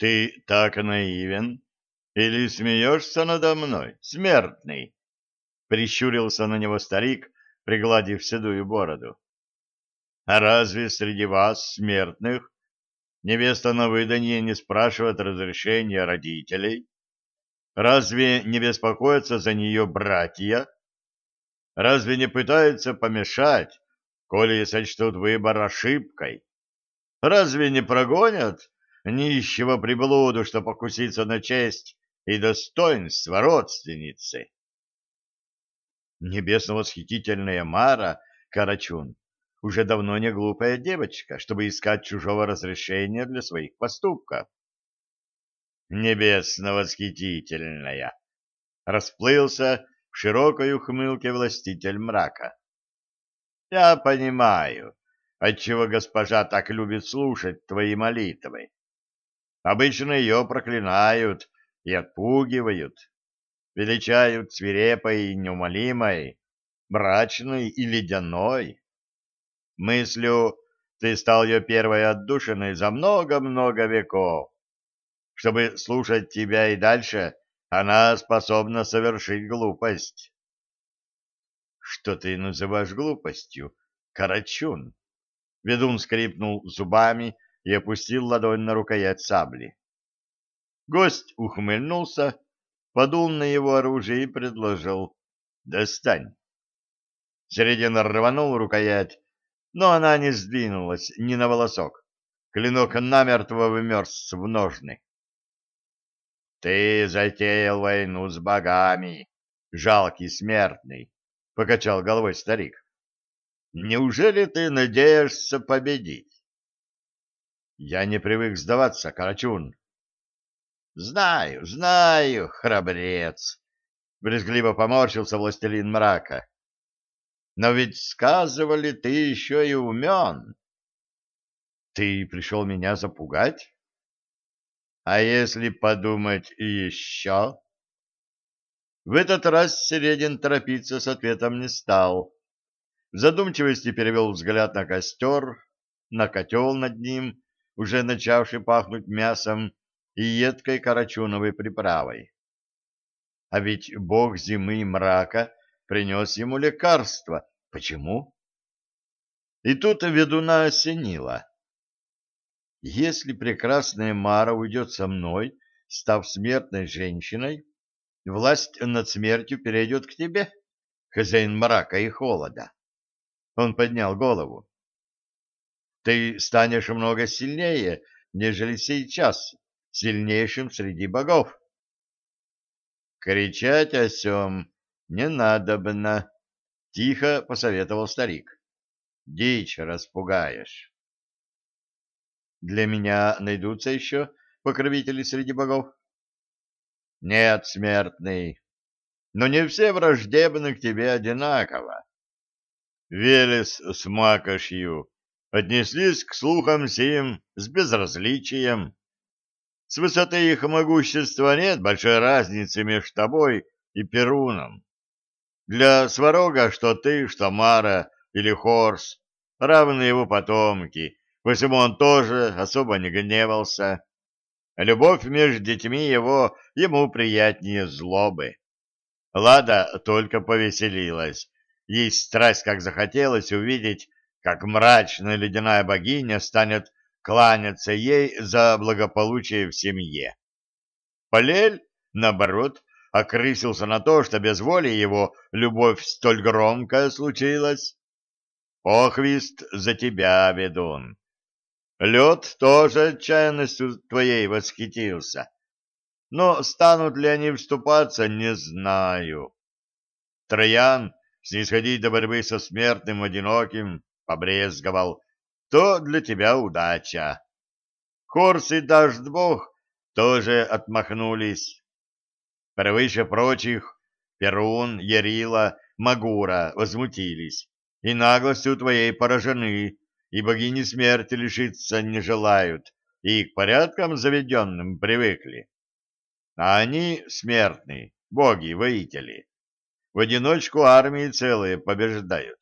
Ты так наивен? Или смеешься надо мной, смертный? Прищурился на него старик, пригладив седую бороду. А разве среди вас, смертных, невеста на выданье не спрашивает разрешения родителей? Разве не беспокоятся за нее братья? Разве не пытаются помешать, коли сочтут выбор ошибкой? Разве не прогонят нищего приблуду, что покусится на честь и достоинство родственницы? Небесно-восхитительная Мара Карачун уже давно не глупая девочка, чтобы искать чужого разрешения для своих поступков. Небесно-восхитительная! Расплылся в широкой ухмылке властитель мрака. Я понимаю, отчего госпожа так любит слушать твои молитвы. Обычно ее проклинают и отпугивают, величают свирепой и неумолимой, мрачной и ледяной. Мыслю, ты стал ее первой отдушиной за много-много веков. Чтобы слушать тебя и дальше, она способна совершить глупость. Что ты называешь глупостью, Карачун? Ведун скрипнул зубами и опустил ладонь на рукоять сабли. Гость ухмыльнулся, подул на его оружие и предложил «Достань». Середин рванул рукоять, но она не сдвинулась ни на волосок. Клинок намертво вымерз в ножны. «Ты затеял войну с богами, жалкий смертный», — покачал головой старик. «Неужели ты надеешься победить?» «Я не привык сдаваться, Карачун», Знаю, знаю, храбрец, брезгливо поморщился властелин мрака. Но ведь сказывали, ты еще и умен. Ты пришел меня запугать? А если подумать еще? В этот раз Середин торопиться с ответом не стал. В задумчивости перевел взгляд на костер, на котел над ним, уже начавший пахнуть мясом, и едкой карачуновой приправой. А ведь бог зимы и мрака принес ему лекарство. Почему? И тут ведуна осенила. Если прекрасная Мара уйдет со мной, став смертной женщиной, власть над смертью перейдет к тебе, хозяин мрака и холода. Он поднял голову. Ты станешь много сильнее, нежели сейчас, сильнейшим среди богов. Кричать о сем не надобно, — тихо посоветовал старик. Дичь распугаешь. Для меня найдутся еще покровители среди богов? Нет, смертный, но не все враждебны к тебе одинаково. Велес с Макошью отнеслись к слухам сим с безразличием. С высоты их могущества нет большой разницы между тобой и Перуном. Для Сварога что ты, что Мара или Хорс равны его потомки, посему он тоже особо не гневался. Любовь между детьми его ему приятнее злобы. Лада только повеселилась. Ей страсть как захотелось увидеть, как мрачная ледяная богиня станет кланяться ей за благополучие в семье. Полель, наоборот, окрысился на то, что без воли его любовь столь громкая случилась. Похвист за тебя, ведун. Лед тоже отчаянностью твоей восхитился. Но станут ли они вступаться, не знаю. Троян снисходить до борьбы со смертным одиноким побрезговал, то для тебя удача. Хорс и Бог тоже отмахнулись. Превыше прочих Перун, Ярила, Магура возмутились и наглостью твоей поражены, и богини смерти лишиться не желают, и к порядкам заведенным привыкли. А они смертные, боги-воители. В одиночку армии целые побеждают.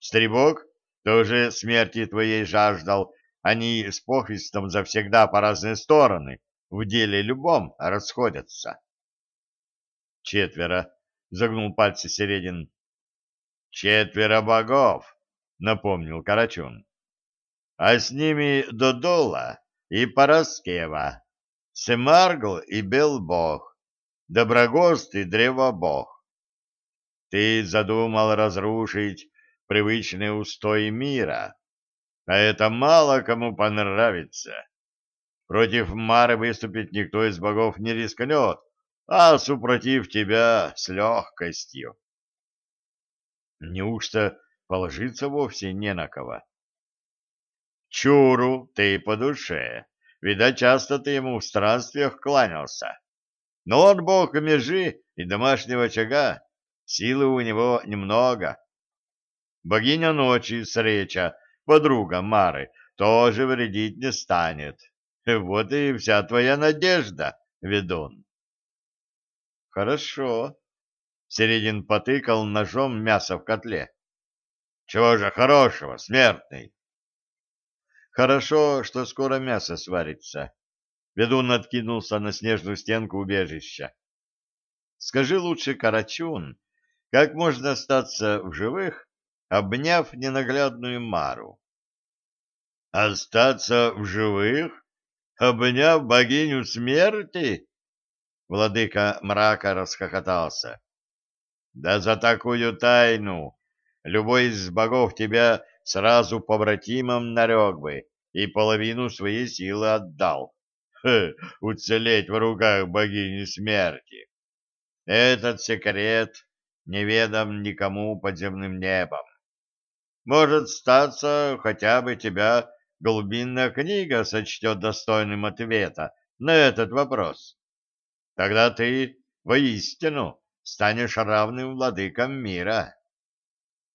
Стребок тоже смерти твоей жаждал они с похвистом завсегда по разные стороны, в деле любом расходятся. Четверо, — загнул пальцы Середин. Четверо богов, — напомнил Карачун. А с ними Додола и Параскева, Семаргл и Белбог, Доброгост и Древобог. Ты задумал разрушить привычные устои мира, а это мало кому понравится. Против Мары выступить никто из богов не рискнет, а супротив тебя с легкостью. Неужто положиться вовсе не на кого? Чуру ты по душе, видать, часто ты ему в странствиях кланялся. Но он бог межи и домашнего очага, силы у него немного. Богиня ночи, Среча, подруга Мары, тоже вредить не станет. Вот и вся твоя надежда, ведун. Хорошо. Середин потыкал ножом мясо в котле. Чего же хорошего, смертный? Хорошо, что скоро мясо сварится. Ведун откинулся на снежную стенку убежища. Скажи лучше, Карачун, как можно остаться в живых, обняв ненаглядную Мару? Остаться в живых, обняв богиню смерти? Владыка мрака расхохотался. Да за такую тайну любой из богов тебя сразу побратимом нарек бы и половину своей силы отдал. Хе, уцелеть в руках богини смерти. Этот секрет неведом никому подземным небом. Может, статься, хотя бы тебя глубинная книга сочтет достойным ответа на этот вопрос. Тогда ты воистину станешь равным владыкам мира.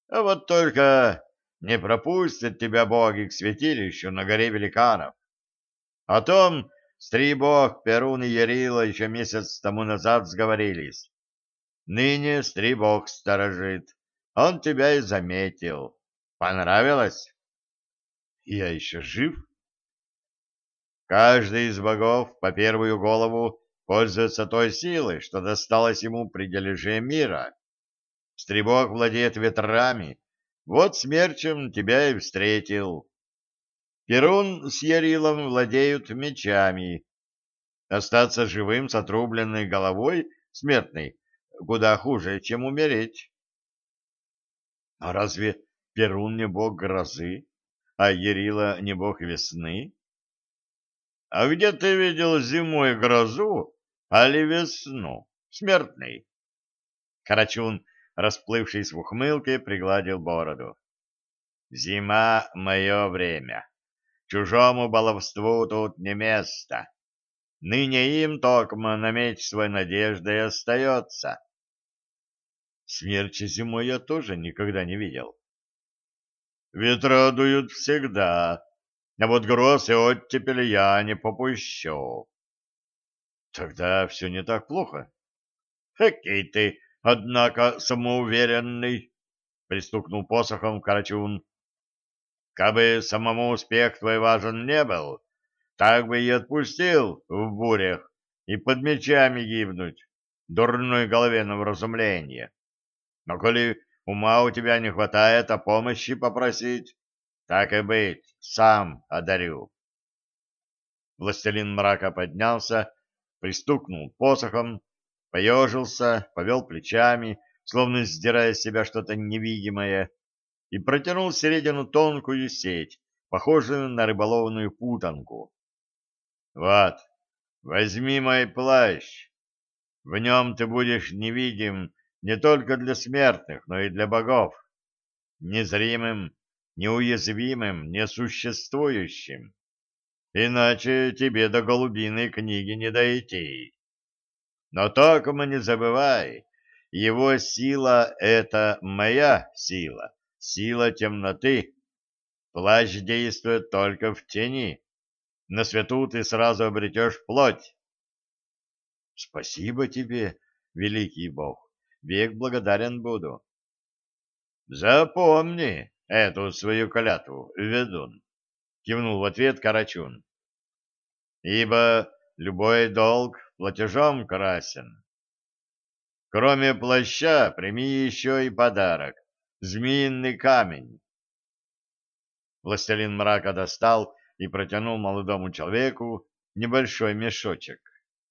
А вот только не пропустят тебя боги к святилищу на горе великанов. О том Стрибог, Перун и Ярила еще месяц тому назад сговорились. Ныне Стрибог сторожит. Он тебя и заметил. Понравилось? Я еще жив? Каждый из богов по первую голову пользуется той силой, что досталось ему при дележе мира. Стребок владеет ветрами, вот смерчем тебя и встретил. Перун с Ярилом владеют мечами. Остаться живым с отрубленной головой смертный куда хуже, чем умереть. А разве Перун не бог грозы, а Ярила не бог весны? А где ты видел зимой грозу, али весну, смертный? Карачун, расплывшись в ухмылке, пригладил бороду. Зима — мое время. Чужому баловству тут не место. Ныне им токмо на меч свой надеждой остается. Смерчи зимой я тоже никогда не видел. Ветра дуют всегда, а вот гроз и оттепель я не попущу. Тогда все не так плохо. Какой ты, однако, самоуверенный, пристукнул посохом Карачун. Кабы самому успех твой важен не был, так бы и отпустил в бурях и под мечами гибнуть, дурной голове на вразумление. Но коли ума у тебя не хватает, а помощи попросить, так и быть, сам одарю. Властелин мрака поднялся, пристукнул посохом, поежился, повел плечами, словно сдирая с себя что-то невидимое, и протянул середину тонкую сеть, похожую на рыболовную путанку. «Вот, возьми мой плащ. В нем ты будешь невидим не только для смертных, но и для богов, незримым, неуязвимым, несуществующим. Иначе тебе до голубиной книги не дойти. Но только не забывай, его сила — это моя сила, сила темноты. Плащ действует только в тени. На свету ты сразу обретешь плоть. Спасибо тебе, великий бог, век благодарен буду. Запомни эту свою клятву, ведун. — кивнул в ответ Карачун. «Ибо любой долг платежом красен. Кроме плаща, прими еще и подарок — змеиный камень». Властелин мрака достал и протянул молодому человеку небольшой мешочек.